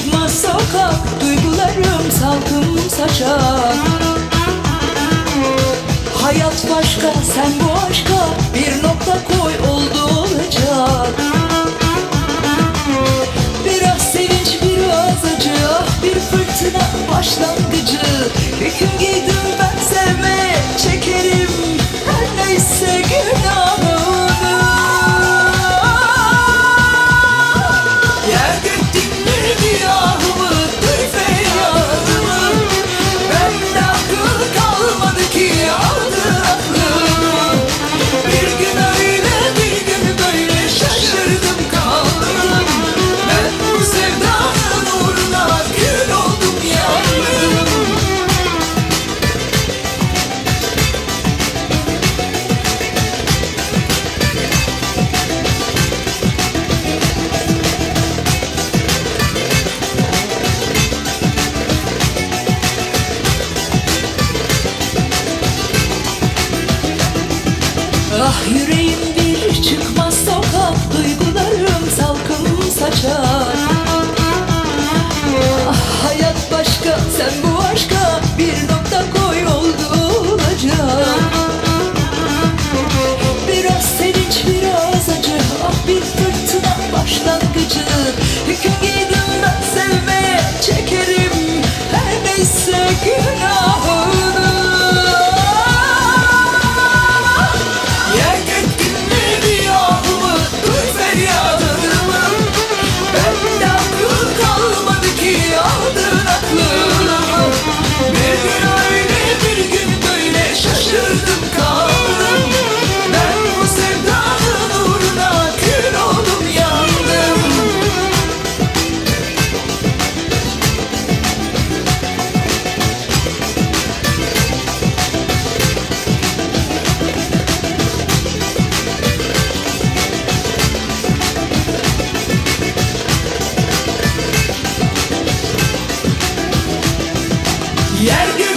çıkmaz sokak Duygularım salkım saçak. Hayat başka sen bu aşka Bir nokta koy oldu olacak Biraz sevinç biraz acı Ah bir fırtına başlangıcı. Hüküm giydim ben sevme Çekerim. Her neyse günah. Yüreğimdir. Çıkmaz sokak Duygularım salkım saçar. Ah hayat başka sen bu Yer